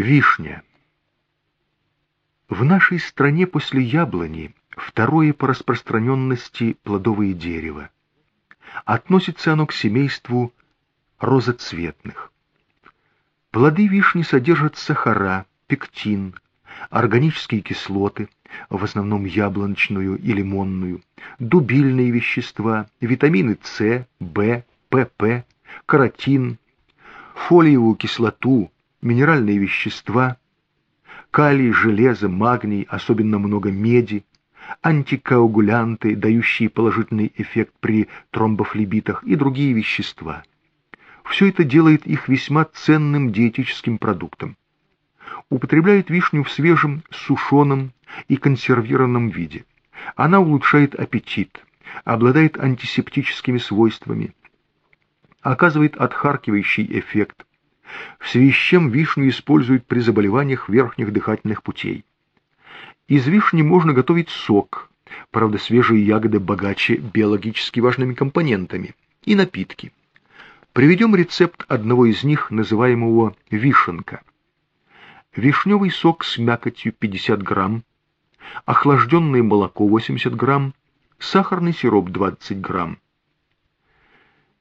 Вишня. В нашей стране после яблони второе по распространенности плодовое дерево. Относится оно к семейству розоцветных. Плоды вишни содержат сахара, пектин, органические кислоты, в основном яблончную и лимонную, дубильные вещества, витамины С, В, ПП, каротин, фолиевую кислоту, минеральные вещества, калий, железо, магний, особенно много меди, антикоагулянты, дающие положительный эффект при тромбофлебитах и другие вещества. Все это делает их весьма ценным диетическим продуктом. Употребляют вишню в свежем, сушеном и консервированном виде. Она улучшает аппетит, обладает антисептическими свойствами, оказывает отхаркивающий эффект, в связи с чем вишню используют при заболеваниях верхних дыхательных путей. Из вишни можно готовить сок, правда свежие ягоды богаче биологически важными компонентами, и напитки. Приведем рецепт одного из них, называемого вишенка. Вишневый сок с мякотью 50 грамм, охлажденное молоко 80 грамм, сахарный сироп 20 грамм.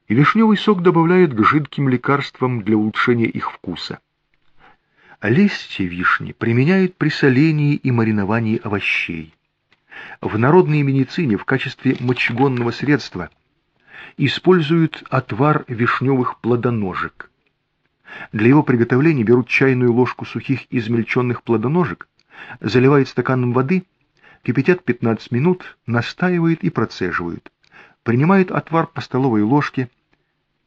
И вишневый сок добавляют к жидким лекарствам для улучшения их вкуса. Листья вишни применяют при солении и мариновании овощей. В народной медицине в качестве мочегонного средства используют отвар вишневых плодоножек. Для его приготовления берут чайную ложку сухих измельченных плодоножек, заливают стаканом воды, кипятят 15 минут, настаивают и процеживают. Принимают отвар по столовой ложке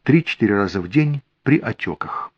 3-4 раза в день при отеках.